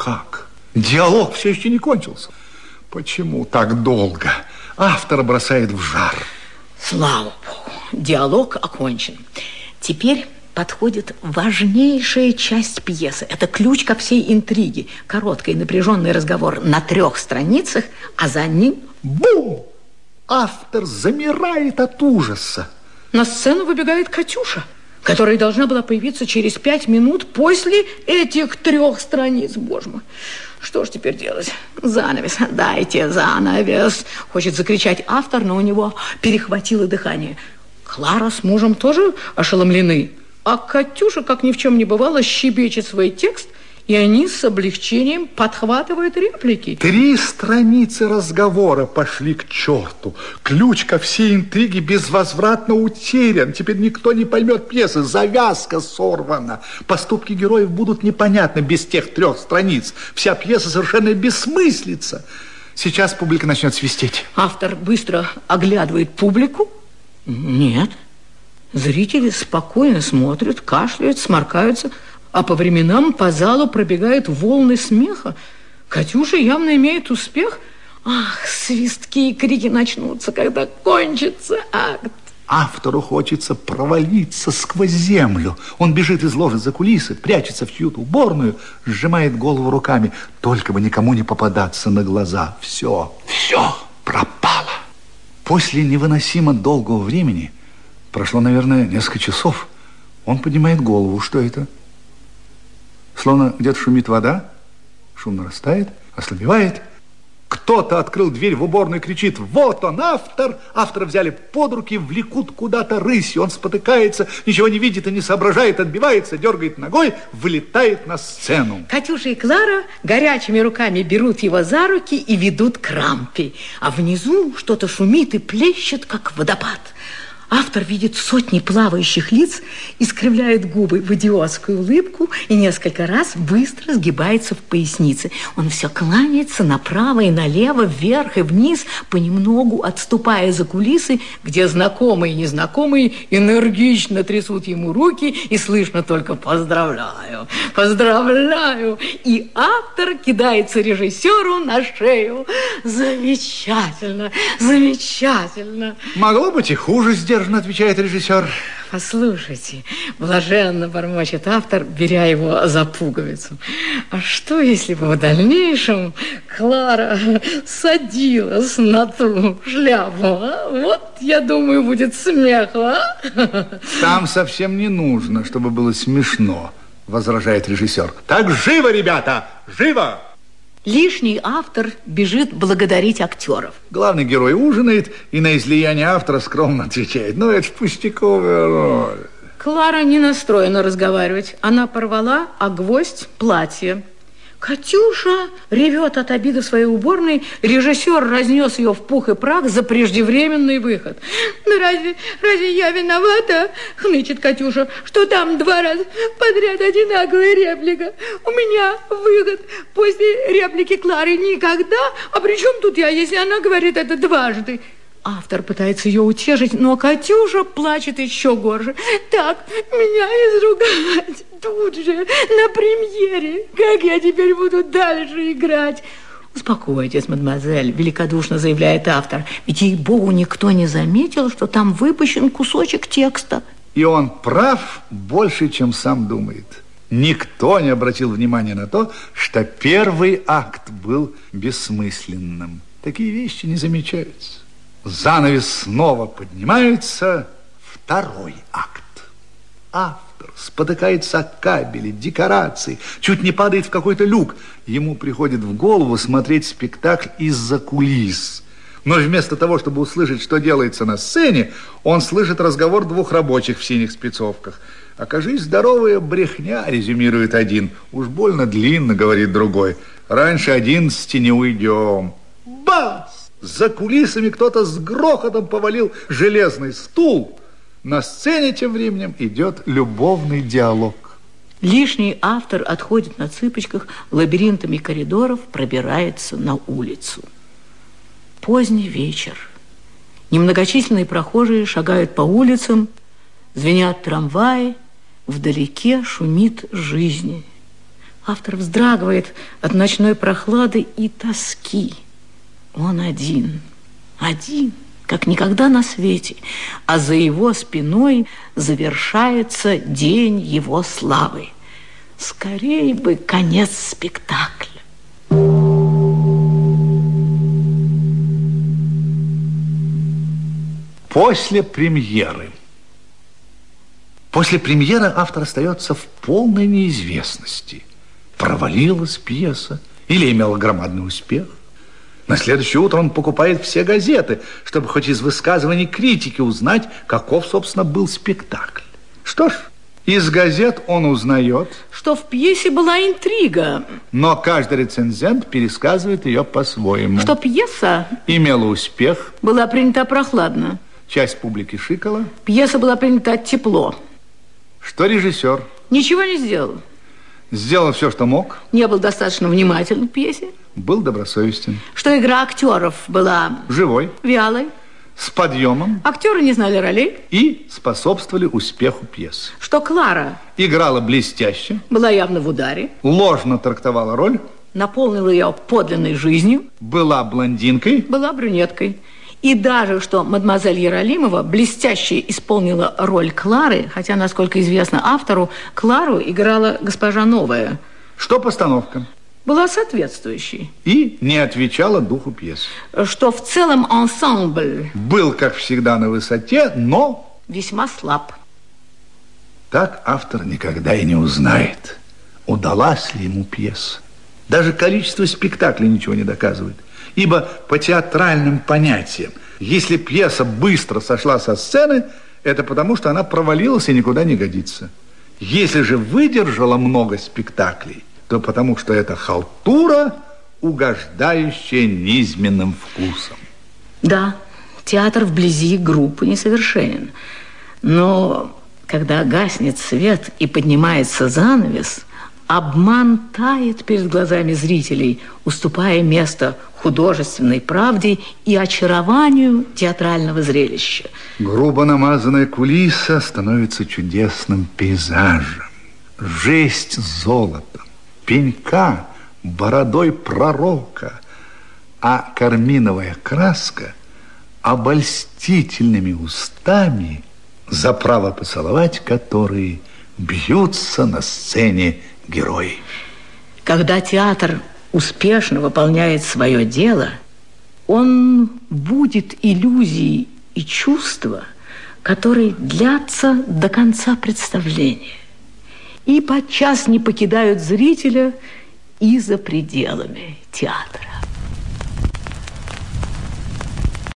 Как? Диалог все еще не кончился. Почему так долго? Автор бросает в жар. Слава Богу, диалог окончен. Теперь подходит важнейшая часть пьесы. Это ключ ко всей интриге. Короткий напряженный разговор на трех страницах, а за ним... Бум! Автор замирает от ужаса. На сцену выбегает Катюша, которая должна была появиться через пять минут после этих трех страниц. Боже мой, что ж теперь делать? Занавес, дайте занавес. Хочет закричать автор, но у него перехватило дыхание. Клара с мужем тоже ошеломлены. А Катюша, как ни в чем не бывало, щебечет свой текст, и они с облегчением подхватывают реплики. Три страницы разговора пошли к черту. Ключ ко всей интриге безвозвратно утерян. Теперь никто не поймет пьесы. Завязка сорвана. Поступки героев будут непонятны без тех трех страниц. Вся пьеса совершенно бессмыслица. Сейчас публика начнет свистеть. Автор быстро оглядывает публику. Нет. Зрители спокойно смотрят, кашляют, сморкаются, а по временам по залу пробегают волны смеха. Катюша явно имеет успех. Ах, свистки и крики начнутся, когда кончится акт. Автору хочется провалиться сквозь землю. Он бежит из ложи за кулисы, прячется в чью-то уборную, сжимает голову руками. Только бы никому не попадаться на глаза. Все, все пропало. После невыносимо долгого времени Прошло, наверное, несколько часов. Он поднимает голову. Что это? Словно где-то шумит вода. Шум нарастает, ослабевает. Кто-то открыл дверь в уборную и кричит «Вот он, автор!» Автора взяли под руки, влекут куда-то рысью. Он спотыкается, ничего не видит и не соображает, отбивается, дергает ногой, вылетает на сцену. Катюша и Клара горячими руками берут его за руки и ведут к рампе. А внизу что-то шумит и плещет, как водопад. Автор видит сотни плавающих лиц, искривляет губы в идиотскую улыбку и несколько раз быстро сгибается в пояснице. Он все кланяется направо и налево, вверх и вниз, понемногу отступая за кулисы, где знакомые и незнакомые энергично трясут ему руки, и слышно только «поздравляю, поздравляю». И автор кидается режиссеру на шею. Замечательно, замечательно. Могло быть и хуже сделать сдержанно отвечает режиссер. Послушайте, блаженно бормочет автор, беря его за пуговицу. А что, если бы в дальнейшем Клара садилась на ту шляпу? А? Вот, я думаю, будет смех, а? Там совсем не нужно, чтобы было смешно, возражает режиссер. Так живо, ребята, живо! Лишний автор бежит благодарить актеров. Главный герой ужинает и на излияние автора скромно отвечает. Ну, это пустяковая роль. Клара не настроена разговаривать. Она порвала, а гвоздь – платье. Катюша ревет от обиды своей уборной. Режиссер разнес ее в пух и прах за преждевременный выход. «Ну разве, разве я виновата?» – хнычет Катюша, что там два раза подряд одинаковая реплика. У меня выход после реплики Клары никогда. А при чем тут я, если она говорит это дважды? Автор пытается ее утешить, но Катюша плачет еще горше. Так, меня изругать тут же, на премьере. Как я теперь буду дальше играть? Успокойтесь, мадемуазель, великодушно заявляет автор. Ведь, ей-богу, никто не заметил, что там выпущен кусочек текста. И он прав больше, чем сам думает. Никто не обратил внимания на то, что первый акт был бессмысленным. Такие вещи не замечаются. Занавес снова поднимается. Второй акт. Автор спотыкается о кабели, декорации, чуть не падает в какой-то люк. Ему приходит в голову смотреть спектакль из-за кулис. Но вместо того, чтобы услышать, что делается на сцене, он слышит разговор двух рабочих в синих спецовках. «Окажись, здоровая брехня», резюмирует один. «Уж больно длинно», говорит другой. «Раньше одиннадцати не уйдем». Бац! За кулисами кто-то с грохотом повалил железный стул. На сцене тем временем идет любовный диалог. Лишний автор отходит на цыпочках, лабиринтами коридоров пробирается на улицу. Поздний вечер. Немногочисленные прохожие шагают по улицам, звенят трамваи, вдалеке шумит жизнь. Автор вздрагивает от ночной прохлады и тоски. Он один, один, как никогда на свете, а за его спиной завершается день его славы. Скорей бы конец спектакля. После премьеры. После премьеры автор остается в полной неизвестности. Провалилась пьеса или имела громадный успех. На следующее утро он покупает все газеты, чтобы хоть из высказываний критики узнать, каков, собственно, был спектакль. Что ж, из газет он узнает... Что в пьесе была интрига. Но каждый рецензент пересказывает ее по-своему. Что пьеса... Имела успех. Была принята прохладно. Часть публики шикала. Пьеса была принята тепло. Что режиссер? Ничего не сделал. Сделал все, что мог. Не был достаточно внимателен к пьесе. Был добросовестен. Что игра актеров была... Живой. Вялой. С подъемом. Актеры не знали ролей. И способствовали успеху пьесы. Что Клара... Играла блестяще. Была явно в ударе. Ложно трактовала роль. Наполнила ее подлинной жизнью. Была блондинкой. Была брюнеткой. И даже что мадемуазель Яролимова блестяще исполнила роль Клары, хотя, насколько известно автору, Клару играла госпожа Новая. Что постановка? Была соответствующей. И не отвечала духу пьесы. Что в целом ансамбль... Был, как всегда, на высоте, но... Весьма слаб. Так автор никогда и не узнает, удалась ли ему пьеса. Даже количество спектаклей ничего не доказывает. Ибо по театральным понятиям, если пьеса быстро сошла со сцены, это потому, что она провалилась и никуда не годится. Если же выдержала много спектаклей, то потому, что это халтура, угождающая низменным вкусом. Да, театр вблизи группы несовершенен. Но когда гаснет свет и поднимается занавес, обман тает перед глазами зрителей, уступая место художественной правде и очарованию театрального зрелища. Грубо намазанная кулиса становится чудесным пейзажем. Жесть золотом, пенька бородой пророка, а карминовая краска обольстительными устами, за право поцеловать которые бьются на сцене герои. Когда театр успешно выполняет свое дело, он будет иллюзии и чувства, которые длятся до конца представления и подчас не покидают зрителя и за пределами театра.